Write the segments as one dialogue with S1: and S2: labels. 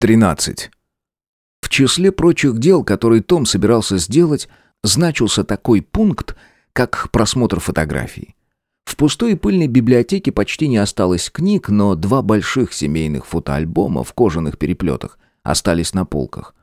S1: 13. В числе прочих дел, которые Том собирался сделать, значился такой пункт, как просмотр фотографий. В пустой и пыльной библиотеке почти не осталось книг, но два больших семейных фотоальбома в кожаных переплетах остались на полках.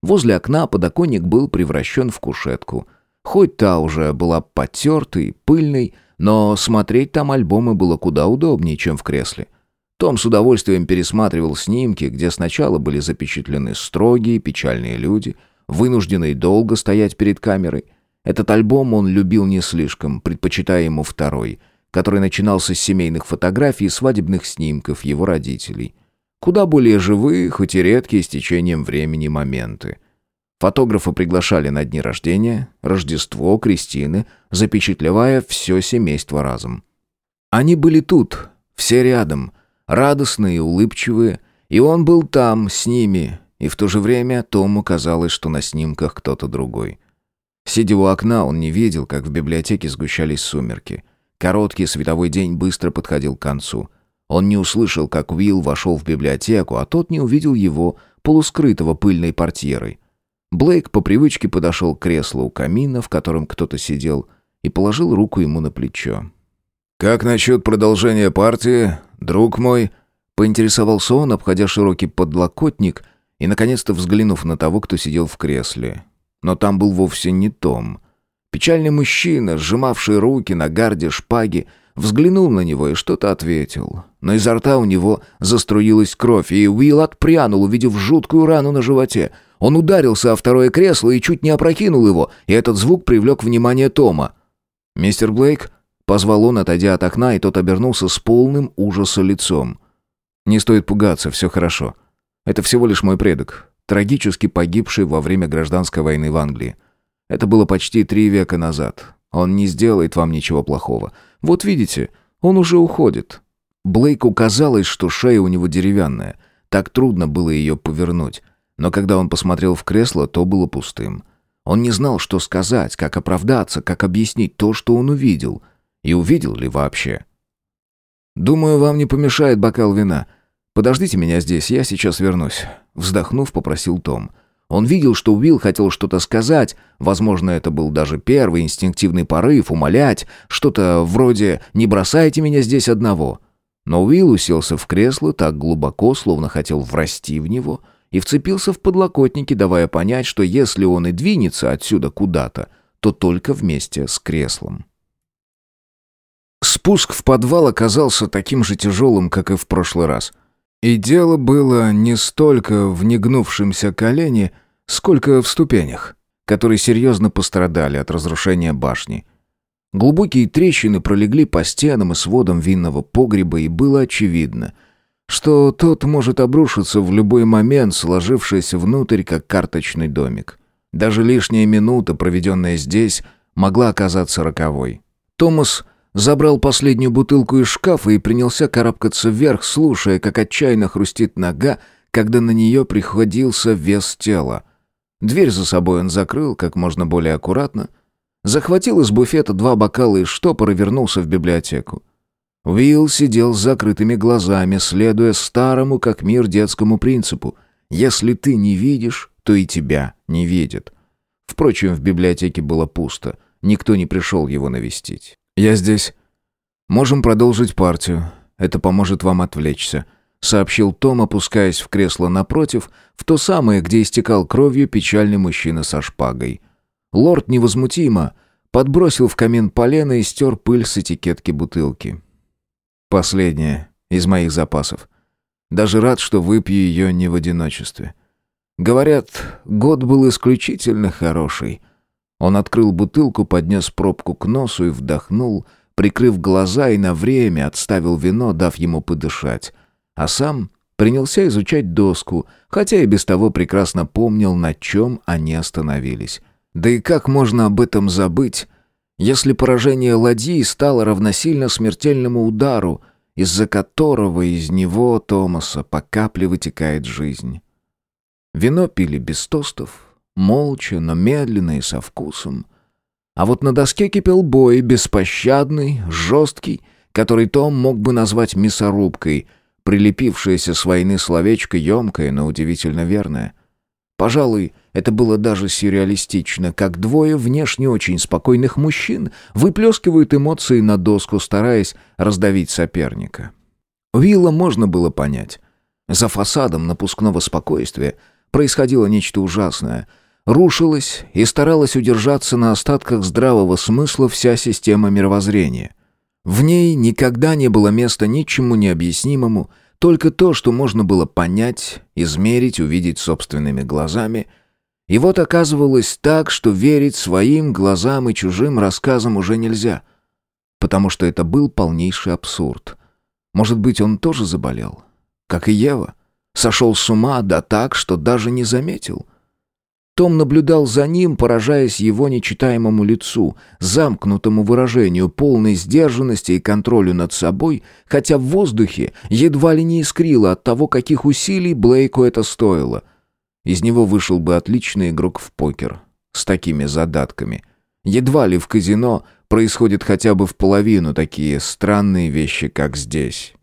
S1: Возле окна подоконник был превращен в кушетку. Хоть та уже была потертой, пыльной, но смотреть там альбомы было куда удобнее, чем в кресле. Том с удовольствием пересматривал снимки, где сначала были запечатлены строгие, печальные люди, вынужденные долго стоять перед камерой. Этот альбом он любил не слишком, предпочитая ему второй, который начинался с семейных фотографий и свадебных снимков его родителей. Куда более живые, хоть и редкие с течением времени моменты. Фотографа приглашали на дни рождения, Рождество, Кристины, запечатлевая все семейство разом. Они были тут, все рядом – радостные и улыбчивые, и он был там, с ними, и в то же время Тому казалось, что на снимках кто-то другой. Сидя у окна, он не видел, как в библиотеке сгущались сумерки. Короткий световой день быстро подходил к концу. Он не услышал, как Уилл вошел в библиотеку, а тот не увидел его, полускрытого пыльной портьерой. Блейк по привычке подошел к креслу у камина, в котором кто-то сидел, и положил руку ему на плечо.
S2: «Как насчет продолжения партии, друг мой?» Поинтересовался он, обходя широкий подлокотник и, наконец-то, взглянув на того, кто сидел в кресле. Но там был вовсе не Том. Печальный мужчина, сжимавший руки на гарде шпаги, взглянул на него и что-то ответил. Но изо рта у него заструилась кровь, и Уилл отпрянул, увидев жуткую рану на животе. Он ударился о второе кресло и чуть не опрокинул его, и этот звук привлек внимание Тома. «Мистер Блейк?» Позвал он, отойдя от окна, и тот обернулся с полным ужаса лицом. «Не стоит пугаться, все хорошо. Это всего лишь мой предок, трагически погибший во время гражданской войны в Англии. Это было почти три века назад. Он не сделает вам ничего плохого. Вот видите, он уже уходит». Блейку казалось, что шея у него деревянная. Так трудно было ее повернуть. Но когда он посмотрел в кресло, то было пустым. Он не знал, что сказать, как оправдаться, как объяснить то, что он увидел — и увидел ли вообще. «Думаю, вам не помешает бокал вина. Подождите меня здесь, я сейчас вернусь», — вздохнув, попросил Том. Он видел, что Уилл хотел что-то сказать, возможно, это был даже первый инстинктивный порыв, умолять, что-то вроде «не бросайте меня здесь одного». Но Уилл уселся в кресло так глубоко, словно хотел врасти в него, и вцепился в подлокотники, давая понять, что если он и двинется отсюда куда-то, то только вместе с креслом. Спуск в подвал оказался таким же тяжелым, как и в прошлый раз. И дело было не столько в негнувшемся колене, сколько в ступенях, которые серьезно пострадали от разрушения башни. Глубокие трещины пролегли по стенам и сводам винного погреба, и было очевидно, что тот может обрушиться в любой момент, сложившись внутрь, как карточный домик. Даже лишняя минута, проведенная здесь, могла оказаться роковой. Томас Забрал последнюю бутылку из шкафа и принялся карабкаться вверх, слушая, как отчаянно хрустит нога, когда на нее приходился вес тела. Дверь за собой он закрыл как можно более аккуратно, захватил из буфета два бокала и штопор и вернулся в библиотеку. Уилл сидел с закрытыми глазами, следуя старому как мир детскому принципу «если ты не видишь, то и тебя не видят». Впрочем, в библиотеке было пусто, никто не пришел его навестить. «Я здесь. Можем продолжить партию. Это поможет вам отвлечься», — сообщил Том, опускаясь в кресло напротив, в то самое, где истекал кровью печальный мужчина со шпагой. Лорд невозмутимо подбросил в камин полено и стер пыль с этикетки бутылки. «Последняя из моих запасов. Даже рад, что выпью ее не в одиночестве. Говорят, год был исключительно хороший». Он открыл бутылку, поднес пробку к носу и вдохнул, прикрыв глаза и на время отставил вино, дав ему подышать. А сам принялся изучать доску, хотя и без того прекрасно помнил, на чем они остановились. Да и как можно об этом забыть, если поражение ладьи стало равносильно смертельному удару, из-за которого из него, Томаса, по капле вытекает жизнь? Вино пили без тостов, молча, но медленно и со вкусом. А вот на доске кипел бой, беспощадный, жесткий, который Том мог бы назвать мясорубкой.
S1: Прилепившееся с войны словечко емкое, но удивительно верное. Пожалуй, это было даже сюрреалистично, как двое внешне очень спокойных мужчин выплескивают эмоции на доску, стараясь раздавить соперника. Уилла можно было понять. За фасадом напускного спокойствия происходило нечто ужасное. Рушилась и старалась удержаться на остатках здравого смысла вся система мировоззрения. В ней никогда не было места ничему необъяснимому, только то, что можно было понять, измерить, увидеть собственными глазами. И вот оказывалось так, что верить своим глазам и чужим рассказам уже нельзя, потому что это был полнейший абсурд. Может быть, он тоже заболел? Как и Ева? Сошел с ума, да так, что даже не заметил. Том наблюдал за ним, поражаясь его нечитаемому лицу, замкнутому выражению, полной сдержанности и контролю над собой, хотя в воздухе едва ли не искрило от того, каких усилий Блейку это стоило. Из него вышел бы отличный игрок в покер с такими задатками. Едва ли в казино происходят хотя бы в половину такие странные вещи, как здесь.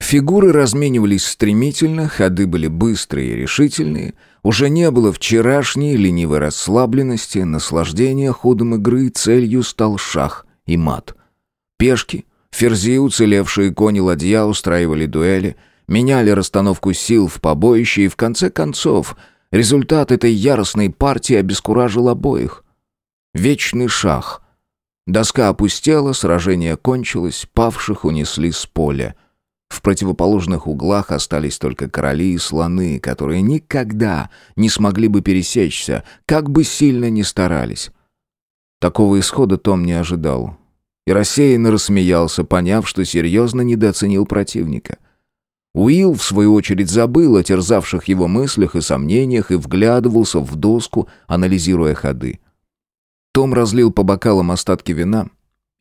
S1: Фигуры разменивались стремительно, ходы были быстрые и решительные. Уже не было вчерашней ленивой расслабленности, наслаждения ходом игры, целью стал шах и мат. Пешки, ферзи, уцелевшие кони ладья устраивали дуэли, меняли расстановку сил в побоище, и в конце концов результат этой яростной партии обескуражил обоих. Вечный шах. Доска опустела, сражение кончилось, павших унесли с поля — в противоположных углах остались только короли и слоны, которые никогда не смогли бы пересечься, как бы сильно ни старались. Такого исхода Том не ожидал. И рассеянно рассмеялся, поняв, что серьезно недооценил противника. Уилл, в свою очередь, забыл о терзавших его мыслях и сомнениях и вглядывался в доску, анализируя ходы. Том разлил по бокалам остатки вина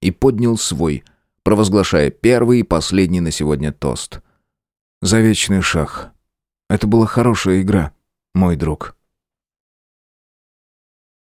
S1: и поднял свой – провозглашая первый и последний на сегодня тост. «За вечный шах. Это была хорошая игра, мой друг».